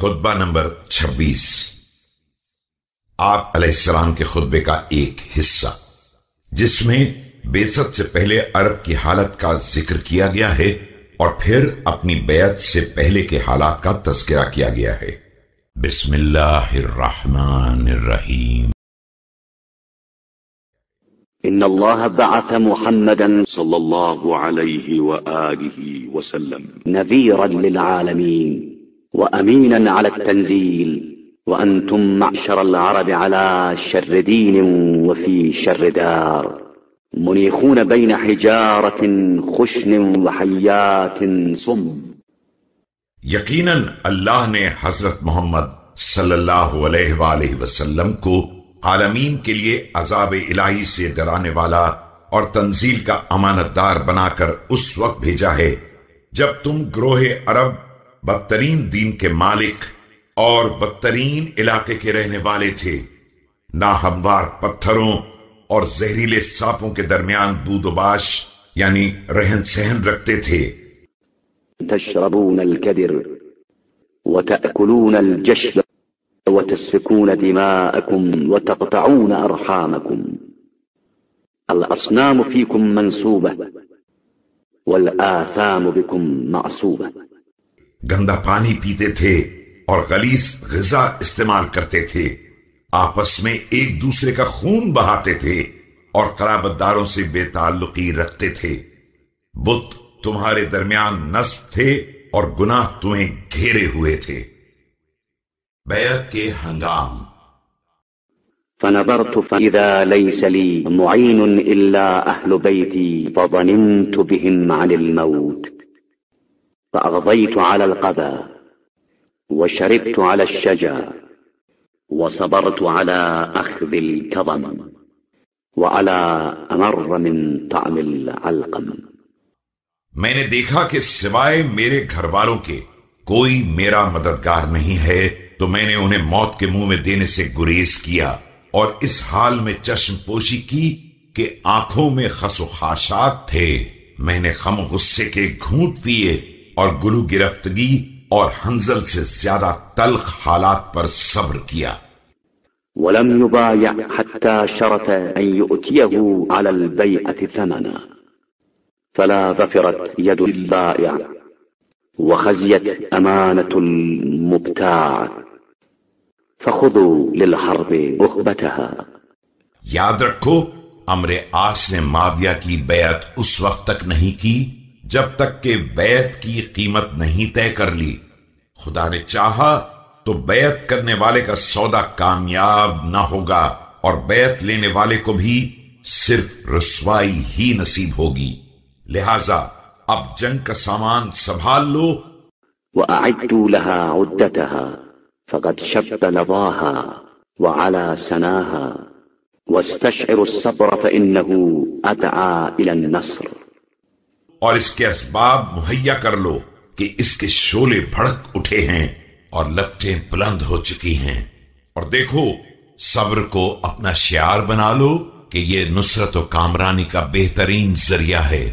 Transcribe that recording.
خطبہ نمبر چھبیس۔ آپ علیہ السلام کے خطبے کا ایک حصہ۔ جس میں بیست سے پہلے عرب کی حالت کا ذکر کیا گیا ہے اور پھر اپنی بیعت سے پہلے کے حالات کا تذکرہ کیا گیا ہے۔ بسم اللہ الرحمن الرحیم۔ ان الله بعث محمدا صلى الله عليه وآله وسلم۔ نذيرا للعالمين وأمينا على التنزيل وأنتم معشر العرب على شر دين وفي شر دار منيخون بين حجارة، خشن وحيات، صم. یقیناً اللہ نے حضرت محمد صلی اللہ علیہ وآلہ وسلم کو عالمین کے لیے عذاب الہی سے ڈرانے والا اور تنزیل کا امانت دار بنا کر اس وقت بھیجا ہے جب تم گروہ عرب بدترین دین کے مالک اور بدترین علاقے کے رہنے والے تھے۔ ناہموار پتھروں اور زہریلے سانپوں کے درمیان دود و باش یعنی رہن سہن رکھتے تھے۔ تشربون الكدر وتأكلون الجشب وتسفكون دماءكم وتقطعون أرحامكم۔ الأصنام فيكم منسوبة والآثام بكم معصوبة۔ گندا پانی پیتے تھے اور غلیظ غذا استعمال کرتے تھے۔ آپس میں ایک دوسرے کا خون بہاتے تھے اور قرابت داروں سے بے تعلقی رکھتے تھے۔ بت تمہارے درمیان نصب تھے اور گناہ تمہیں گھیرے ہوئے تھے۔ بیعت کے ہنگام۔ فنظرت فإذا ليس لي معين إلا أهل بيتي فظننت بهم عن الموت۔ فأغضيت على القذى وشربت على الشجا وصبرت على أخذ الكظم وعلى أمر من طعم العلقم. میں نے دیکھا کہ سوائے میرے گھر والوں کے کوئی میرا مددگار نہیں ہے، تو میں نے انہیں موت کے منہ میں دینے سے گریز کیا اور اس حال میں چشم پوشی کی کہ آنکھوں میں خس و خاشات تھے۔ میں نے خم غصے کے گھونٹ پیے اور گلو گرفتگی اور حنزل سے زیادہ تلخ حالات پر صبر کیا۔ ولم يبايع حتى شرط أن يؤتيه على البيعة ثمنا فلا ظفرت يد البائع وخزيت أمانة المبتاع فخذوا للحرب اخبتها یاد رکھو امر آس نے معاویہ کی بیعت اس وقت تک نہیں کی۔ جب تک کہ بیعت کی قیمت نہیں طے کر لی۔ خدا نے چاہا تو بیعت کرنے والے کا سودا کامیاب نہ ہوگا اور بیعت لینے والے کو بھی صرف رسوائی ہی نصیب ہوگی۔ لہذا اب جنگ کا سامان سنبھال لو۔ وأعدوا لها عدتها، فقد شب نضاها وعلى سناها واستشعر الصبر فإنه أدعى إلى النصر۔ اور اس کے اسباب مہیا کر لو کہ اس کے شولے بھڑک اٹھے ہیں اور لپٹیں بلند ہو چکی ہیں۔ اور دیکھو، صبر کو اپنا شعار بنا لو کہ یہ نصرت و کامرانی کا بہترین ذریعہ ہے۔